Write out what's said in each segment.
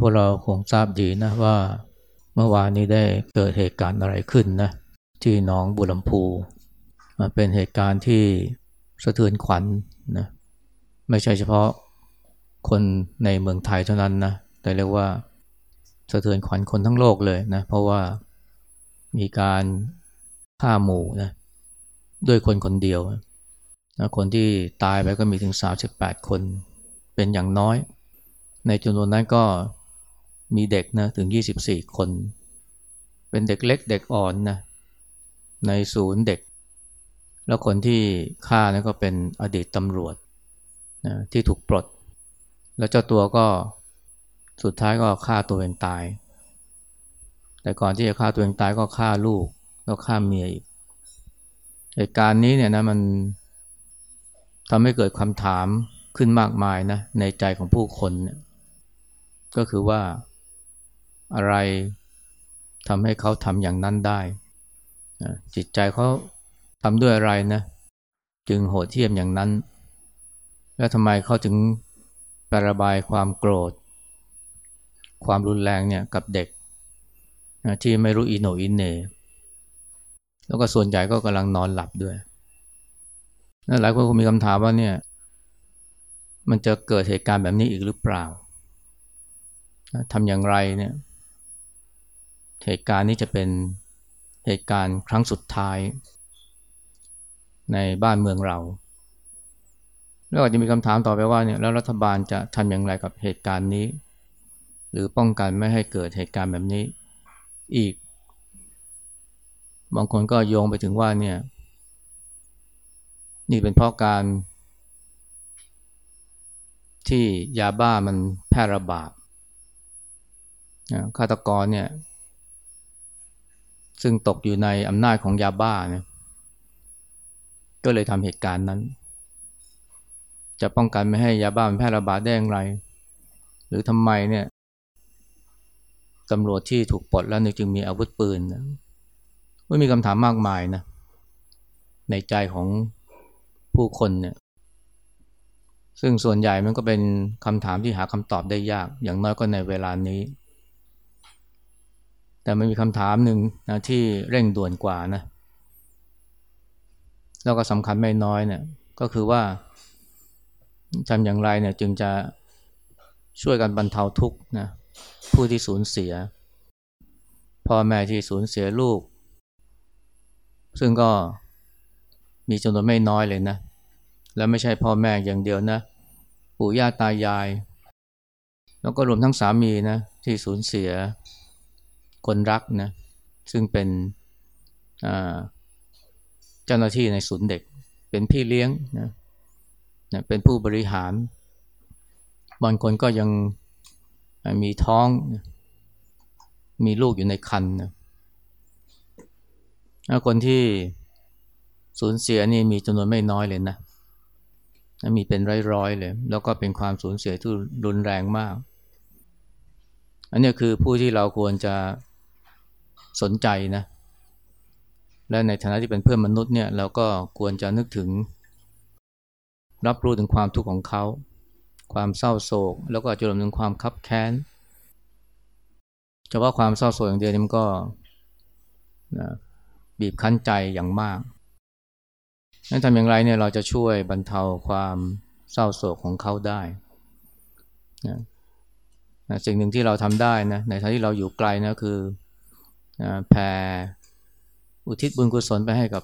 พวกเราคงทราบดีนะว่าเมื่อวานนี้ได้เกิดเหตุการณ์อะไรขึ้นนะที่หนองบุรมพูมาเป็นเหตุการณ์ที่สะเทือนขวัญนนะไม่ใช่เฉพาะคนในเมืองไทยเท่านั้นนะแต่เรียกว่าสะเทือนขวัญคนทั้งโลกเลยนะเพราะว่ามีการฆ่าหมู่นะด้วยคนคนเดียวนะคนที่ตายไปก็มีถึง 38 คนเป็นอย่างน้อย ในจำนวนนั้นก็ มีเด็กนะถึง 24 คน เป็นเด็กเล็กเด็กอ่อนนะในศูนย์เด็ก แล้วคนที่ฆ่านะก็เป็นอดีตตำรวจนะที่ถูกปลด แล้วเจ้าตัวก็สุดท้ายก็ฆ่าตัวเองตาย แต่ก่อนที่จะฆ่าตัวเองตายก็ฆ่าลูกแล้วฆ่าเมียอีกเหตุการณ์นี้เนี่ยนะมันทำให้เกิดคำถามขึ้นมากมายนะในใจของผู้คนเนี่ยก็คือว่า อะไรทำให้เขาทำอย่างนั้นได้จิตใจเขาทำด้วยอะไรนะ จึงโหดเที่ยมอย่างนั้น แล้วทำไมเขาถึงประบายความโกรธ ความรุนแรงเนี่ยกับเด็กที่ไม่รู้อิโนอินเน แล้วก็ส่วนใหญ่ก็กำลังนอนหลับด้วยหลายคนคงมีคำถามว่าเนี่ย มันจะเกิดเหตุการณ์แบบนี้อีกหรือเปล่าทำอย่างไรเนี่ย เหตุการณ์นี้จะเป็นเหตุการณ์ครั้งสุดท้าย ในบ้านเมืองเรา แล้วอาจจะมีคำถามต่อไปว่าเนี่ยแล้วรัฐบาลจะทำอย่างไรกับเหตุการณ์นี้ หรือป้องกันไม่ให้เกิดเหตุการณ์แบบนี้อีก บางคนก็โยงไปถึงว่าเนี่ยนี่เป็นเพราะการ ที่ยาบ้ามันแพร่ระบาดฆาตกรเนี่ย ซึ่งตกอยู่ในอำนาจของยาบ้าเนี่ยก็เลยทำเหตุการณ์นั้น จะป้องกันไม่ให้ยาบ้ามันแพร่ระบาดได้อย่างไร หรือทำไมเนี่ยตำรวจที่ถูกปลดแล้วจึงมีอาวุธปืนนะไม่มีคำถามมากมายนะในใจของผู้คนเนี่ยซึ่งส่วนใหญ่มันก็เป็นคำถามที่หาคำตอบได้ยาก อย่างน้อยก็ในเวลานี้ แต่มันมีคำถามหนึ่งนะที่เร่งด่วนกว่านะแล้วก็สำคัญไม่น้อยเนี่ยก็คือว่าทำอย่างไรเนี่ยจึงจะช่วยกันบรรเทาทุกข์นะผู้ที่สูญเสียพ่อแม่ที่สูญเสียลูก ซึ่งก็มีจำนวนไม่น้อยเลยนะ แล้วไม่ใช่พ่อแม่อย่างเดียวนะ ปู่ย่าตายาย แล้วก็รวมทั้งสามีนะที่สูญเสีย คนรักนะซึ่งเป็นเจ้าหน้าที่ในศูนย์เด็ก เป็นพี่เลี้ยงนะนะเป็นผู้บริหาร บางคนก็ยังมีท้อง มีลูกอยู่ในคันนะคนที่สูญเสียนี่มีจำนวนไม่น้อยเลยนะ มีเป็นร้อยๆเลย แล้วก็เป็นความสูญเสียที่รุนแรงมาก อันนี้คือผู้ที่เราควรจะ สนใจนะและในฐานะที่เป็นเพื่อนมนุษย์เนี่ยเราก็ควรจะนึกถึง รับรู้ถึงความทุกข์ของเขา ความเศร้าโศก แล้วก็จะรวมถึงความคับแค้นเฉพาะความเศร้าโศกอย่างเดียวนี่มันก็นะบีบคั้นใจอย่างมากนั้นทำอย่างไรเนี่ยเราจะช่วยบรรเทาความเศร้าโศกของเขาได้นะนะสิ่งหนึ่งที่เราทำได้นะในฐานะที่เราอยู่ไกลนะคือ แผ่อุทิศบุญกุศลไปให้กับ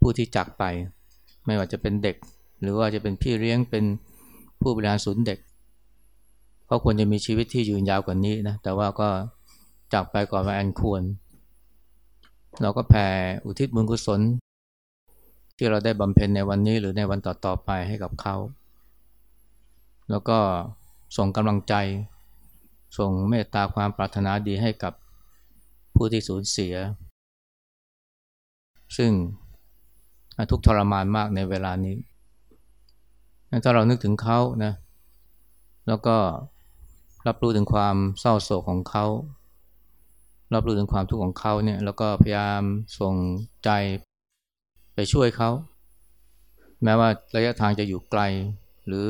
ผู้ที่จากไป ไม่ว่าจะเป็นเด็ก หรือว่าจะเป็นพี่เลี้ยงเป็นผู้บริหารศูนย์เด็กเขาควรจะมีชีวิตที่ยืนยาวกว่านี้นะแต่ว่าก็จากไปก่อนมาแอนควร เราก็แผ่อุทิศบุญกุศล ที่เราได้บำเพ็ญในวันนี้หรือในวันต่อๆไปให้กับเขา แล้วก็ส่งกำลังใจ ส่งเมตตาความปรารถนาดีให้กับ ผู้ที่สูญเสีย ซึ่งทุกทรมานมากในเวลานี้ ถ้าเรานึกถึงเขานะ แล้วก็รับรู้ถึงความเศร้าโศกของเขา รับรู้ถึงความทุกข์ของเขาเนี่ย แล้วก็พยายามส่งใจไปช่วยเขา แม้ว่าระยะทางจะอยู่ไกล หรือ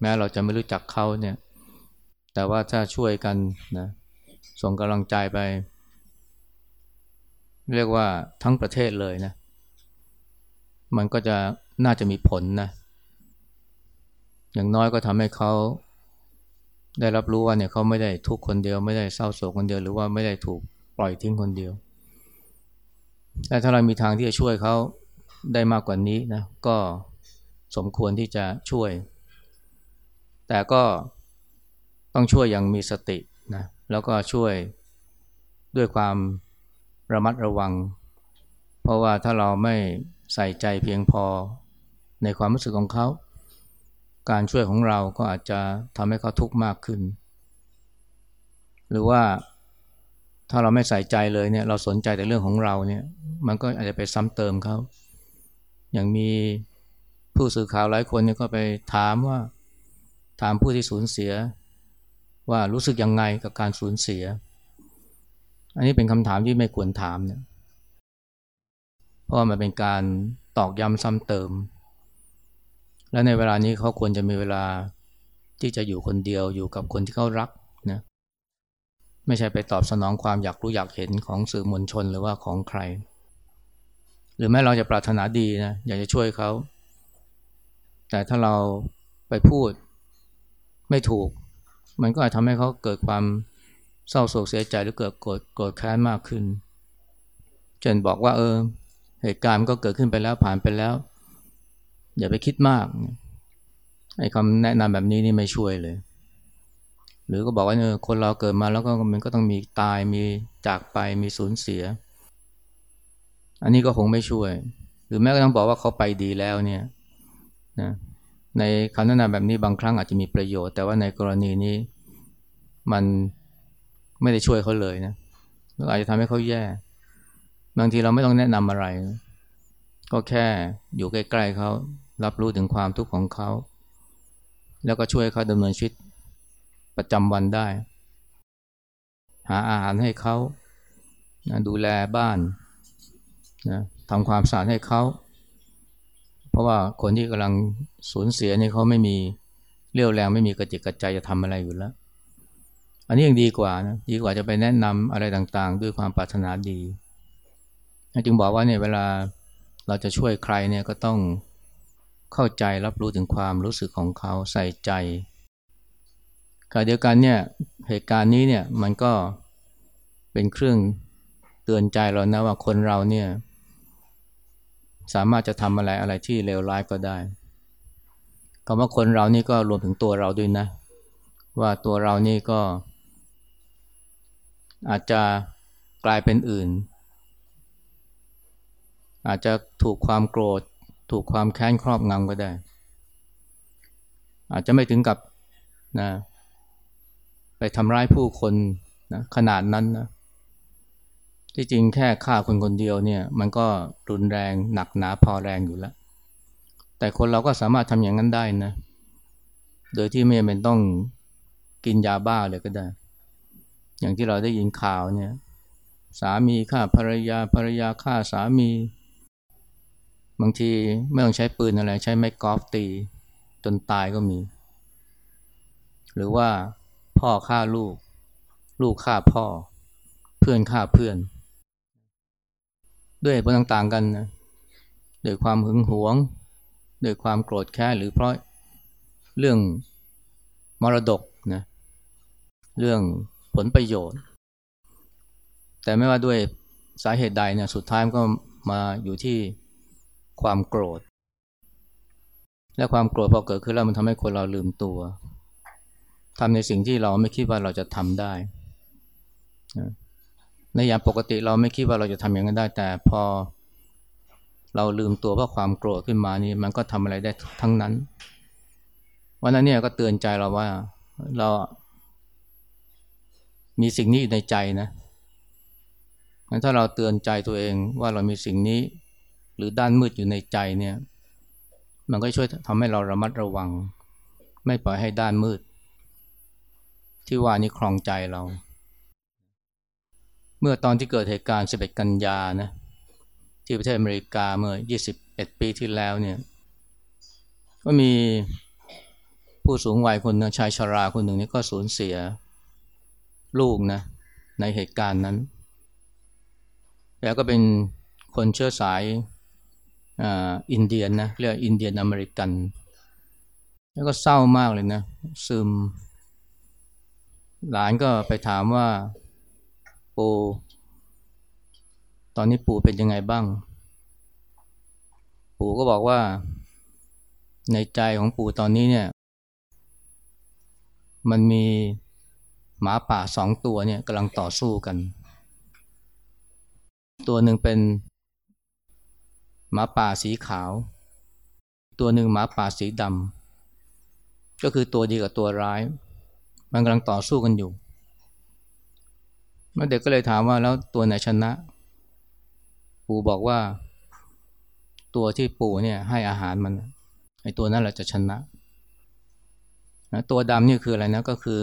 แม้เราจะไม่รู้จักเขาเนี่ย แต่ว่าถ้าช่วยกันนะ ส่งกำลังใจไป เรียกว่าทั้งประเทศเลยนะ มันก็จะน่าจะมีผลนะ อย่างน้อยก็ทำให้เขาได้รับรู้ว่าเนี่ยเขาไม่ได้ทุกคนเดียวไม่ได้เศร้าโศกคนเดียว หรือว่าไม่ได้ถูกปล่อยทิ้งคนเดียว แต่ถ้าเรามีทางที่จะช่วยเขาได้มากกว่านี้นะ ก็สมควรที่จะช่วย แต่ก็ต้องช่วยอย่างมีสตินะแล้วก็ช่วยด้วยความ ระมัดระวัง เพราะว่าถ้าเราไม่ใส่ใจเพียงพอในความรู้สึกของเขา การช่วยของเราก็อาจจะทำให้เขาทุกข์มากขึ้น หรือว่าถ้าเราไม่ใส่ใจเลยเนี่ยเราสนใจแต่เรื่องของเราเนี่ย มันก็อาจจะไปซ้ำเติมเขา อย่างมีผู้สื่อข่าวหลายคนเนี่ยก็ไปถามว่าถามผู้ที่สูญเสีย ว่ารู้สึกยังไงกับการสูญเสีย อันนี้เป็นคำถามที่ไม่ควรถามเนี่ยเพราะมันเป็นการตอกย้ำซ้ำเติม และในเวลานี้เขาควรจะมีเวลาที่จะอยู่คนเดียวอยู่กับคนที่เขารักนะไม่ใช่ไปตอบสนองความอยากรู้อยากเห็นของสื่อมวลชนหรือว่าของใคร หรือแม้เราจะปรารถนาดีนะอยากจะช่วยเขา แต่ถ้าเราไปพูดไม่ถูก มันก็อาจทำให้เขาเกิดความ เศร้าโศกเสียใจหรือเกิดโกรธโกรธแค้นมากขึ้นเช่นบอกว่าเออ เหตุการณ์ก็เกิดขึ้นไปแล้วผ่านไปแล้ว อย่าไปคิดมากไอ้คำแนะนำแบบนี้นี่ไม่ช่วยเลย หรือก็บอกว่าเออคนเราเกิดมาแล้วก็มันก็ต้องมีตายมีจากไปมีสูญเสีย อันนี้ก็คงไม่ช่วย หรือแม้กระทั่งบอกว่าเขาไปดีแล้วเนี่ยนะในคำแนะนำแบบนี้บางครั้งอาจจะมีประโยชน์ แต่ว่าในกรณีนี้มัน ไม่ได้ช่วยเขาเลยนะแล้วอาจจะทำให้เขาแย่ บางทีเราไม่ต้องแนะนำอะไร ก็แค่อยู่ใกล้ๆเขารับรู้ถึงความทุกข์ของเขา แล้วก็ช่วยเขาดำเนินชีวิตประจำวันได้ หาอาหารให้เขานะดูแลบ้านนะทำความสะอาดให้เขา เพราะว่าคนที่กำลังสูญเสียนี่เขาไม่มีเรี่ยวแรงไม่มีกระจิกกระใจจะทำอะไรอยู่แล้ว อันนี้ยังดีกว่านะดีกว่าจะไปแนะนำอะไรต่างๆ ด้วยความปรารถนาดี จึงบอกว่าเนี่ยเวลาเราจะช่วยใครเนี่ยก็ต้องเข้าใจรับรู้ถึงความรู้สึกของเขาใส่ใจขณะเดียวกันเนี่ยเหตุการณ์นี้เนี่ยมันก็เป็นเครื่องเตือนใจเรานะว่าคนเราเนี่ยสามารถจะทำอะไรอะไรที่เลวร้ายก็ได้คำว่าคนเรานี่ก็รวมถึงตัวเราด้วยนะ ว่าตัวเรานี่ก็ อาจจะกลายเป็นอื่น อาจจะถูกความโกรธ ถูกความแค้นครอบงำก็ได้ อาจจะไม่ถึงกับนะไปทำร้ายผู้คนนะขนาดนั้นนะที่จริงแค่ฆ่าคนคนเดียวเนี่ย มันก็รุนแรงหนักหนาพอแรงอยู่แล้ว แต่คนเราก็สามารถทำอย่างนั้นได้นะ โดยที่ไม่เป็นต้องกินยาบ้าเลยก็ได้ อย่างที่เราได้ยินข่าวเนี่ยสามีฆ่าภรรยาภรรยาฆ่าสามี บางทีไม่ต้องใช้ปืนอะไร ใช้ไม้กอล์ฟตีจนตายก็มี หรือว่าพ่อฆ่าลูก ลูกฆ่าพ่อ เพื่อนฆ่าเพื่อน ด้วยผลต่างๆกันนะด้วยความหึงหวงด้วยความโกรธแค้นหรือเพราะเรื่องมรดกนะเรื่อง ผลประโยชน์ แต่ไม่ว่าด้วยสาเหตุใดเนี่ยสุดท้ายก็มาอยู่ที่ความโกรธ และความโกรธพอเกิดขึ้นแล้วมันทำให้คนเราลืมตัวทำในสิ่งที่เราไม่คิดว่าเราจะทำได้ในอย่างปกติเราไม่คิดว่าเราจะทำอย่างนั้นได้ แต่พอเราลืมตัวเพราะความโกรธขึ้นมานี่มันก็ทำอะไรได้ทั้งนั้น วันนั้นเนี่ยก็เตือนใจเราว่าเรา มีสิ่งนี้อยู่ในใจนะงั้นถ้าเราเตือนใจตัวเองว่าเรามีสิ่งนี้ หรือด้านมืดอยู่ในใจเนี่ย มันก็ช่วยทำให้เราระมัดระวัง ไม่ปล่อยให้ด้านมืด ที่ว่านี้คลองใจเรา เมื่อตอนที่เกิดเหตุการณ์ 11 กันยานะที่ประเทศอเมริกาเมื่อ 21 ปีที่แล้วเนี่ย ก็มีผู้สูงวัยคนหนึ่งชายชราคนหนึ่งนี่ก็สูญเสีย ลูกนะในเหตุการณ์นั้น แล้วก็เป็นคนเชื้อสายอินเดียนนะเรียกอินเดียนอเมริกัน แล้วก็เศร้ามากเลยนะ ซึม หลานก็ไปถามว่าปูตอนนี้ปู่เป็นยังไงบ้าง ปู่ก็บอกว่า ในใจของปู่ตอนนี้เนี่ย มันมี หมาป่าสองตัวเนี่ยกำลังต่อสู้กัน ตัวหนึ่งเป็นหมาป่าสีขาว ตัวหนึ่งหมาป่าสีดำก็คือตัวดีกับตัวร้าย มันกำลังต่อสู้กันอยู่เมื่อเด็กก็เลยถามว่าแล้วตัวไหนชนะ ปู่บอกว่า ตัวที่ปู่เนี่ยให้อาหารมันไอตัวนั้นแหละจะชนะนะตัวดำนี่คืออะไรนะก็คือ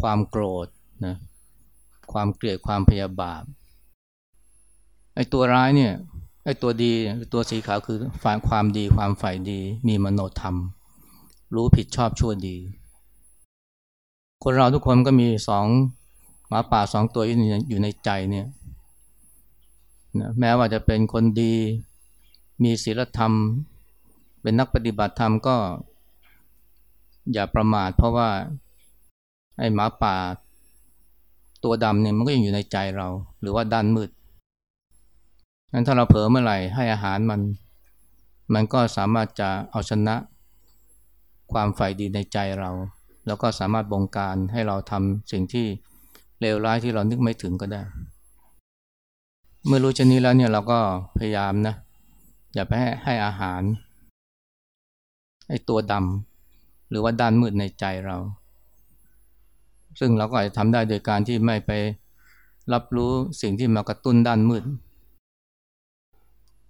ความโกรธนะความเกลียดความพยาบาทไอ้ตัวร้ายเนี่ยไอ้ตัวดีตัวสีขาวคือฝ่ายความดีความฝ่ายดี มีมโนธรรม รู้ผิดชอบชั่วดี คนเราทุกคนก็มีสองหมาป่าสองตัวอยู่ในใจเนี่ยนะแม้ว่าจะเป็นคนดี มีศีลธรรม เป็นนักปฏิบัติธรรมก็ อย่าประมาทเพราะว่า ไอ้หมาป่า ตัวดำเนี่ยมันก็ยังอยู่ในใจเรา หรือว่าด้านมืดงั้นถ้าเราเผลอเมื่อไหร่ให้อาหารมัน มันก็สามารถจะเอาชนะ ความใฝ่ดีในใจเรา แล้วก็สามารถบงการให้เราทำสิ่งที่เลวร้ายที่เรานึกไม่ถึงก็ได้ เมื่อรู้ชนี้แล้วเนี่ยเราก็พยายามนะ อย่าไปให้ให้อาหารไอ้ตัวดำหรือว่าด้านมืดในใจเรา ซึ่งเราก็อาจจะทำได้โดยการที่ไม่ไปรับรู้สิ่งที่มากระตุ้นด้านมืด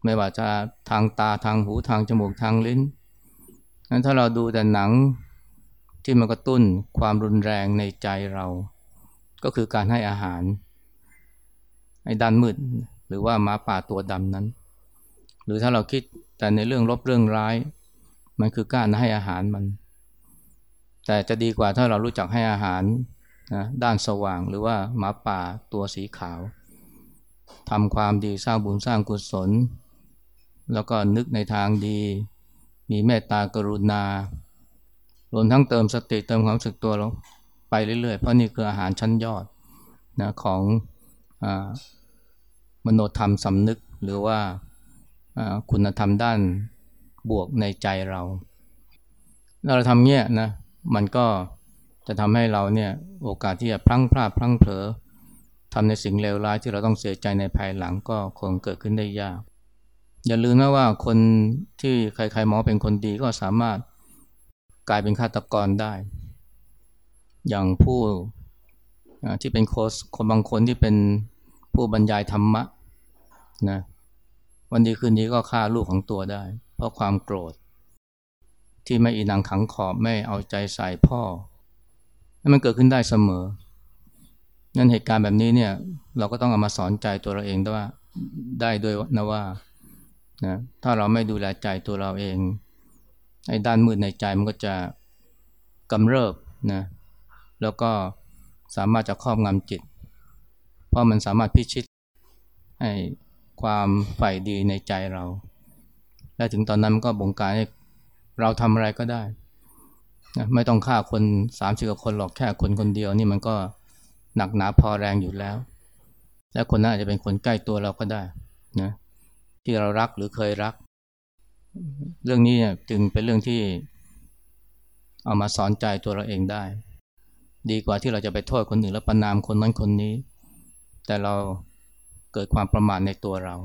ไม่ว่าจะทางตาทางหูทางจมูกทางลิ้นนั้นถ้าเราดูแต่หนังที่มันกระตุ้นความรุนแรงในใจเรา ก็คือการให้อาหารไอ้ด้านมืด หรือว่าม้าป่าตัวดำนั้น หรือถ้าเราคิดแต่ในเรื่องลบเรื่องร้าย มันคือการให้อาหารมัน แต่จะดีกว่าถ้าเรารู้จักให้อาหารนะด้านสว่างหรือว่าหมาป่าตัวสีขาวทำความดีสร้างบุญสร้างกุศล แล้วก็นึกในทางดี มีเมตตากรุณารวมทั้งเติมสติเติมความสึกตัวลงไปเรื่อยๆ เพราะนี่คืออาหารชั้นยอดนะของอมโนธรรมสำนึกหรือว่าคุณธรรมด้านบวกในใจเรา เราทำเงี้ยนะ มันก็จะทำให้เราเนี่ยโอกาสที่จะพลั้งพลาดพลั้งเผลอทำในสิ่งเลวร้ายที่เราต้องเสียใจในภายหลังก็คงเกิดขึ้นได้ยาก อย่าลืมนะว่าคนที่ใครๆมองเป็นคนดีก็สามารถกลายเป็นฆาตกรได้ อย่างผู้ที่เป็นโค้ชคนบางคนที่เป็นผู้บรรยายธรรมะนะวันดีคืนนี้ก็ฆ่าลูกของตัวได้ เพราะความโกรธ ที่ไม่อีนังขังขอบไม่เอาใจใส่พ่อ มันเกิดขึ้นได้เสมอ นั่นเหตุการณ์แบบนี้เนี่ยเราก็ต้องเอามาสอนใจตัวเราเองด้วยว่าได้ด้วยนะว่านะถ้าเราไม่ดูแลใจตัวเราเองไอ้ด้านมืดในใจมันก็จะกำเริบนะแล้วก็สามารถจะครอบงำจิต เพราะมันสามารถพิชิตให้ความใฝ่ดีในใจเรา และถึงตอนนั้นมันก็บงการให้ เราทำอะไรก็ได้นะไม่ต้องฆ่าคนสามสิบกว่าคนหรอกแค่คนคนเดียวนี่มันก็หนักหนาพอแรงอยู่แล้ว และคนนั้นอาจจะเป็นคนใกล้ตัวเราก็ได้นะที่เรารักหรือเคยรัก เรื่องนี้เนี่ยจึงเป็นเรื่องที่เอามาสอนใจตัวเราเองได้ ดีกว่าที่เราจะไปโทษคนอื่นแล้วประนามคนนั้นคนนี้ แต่เราเกิดความประมาทในตัวเรา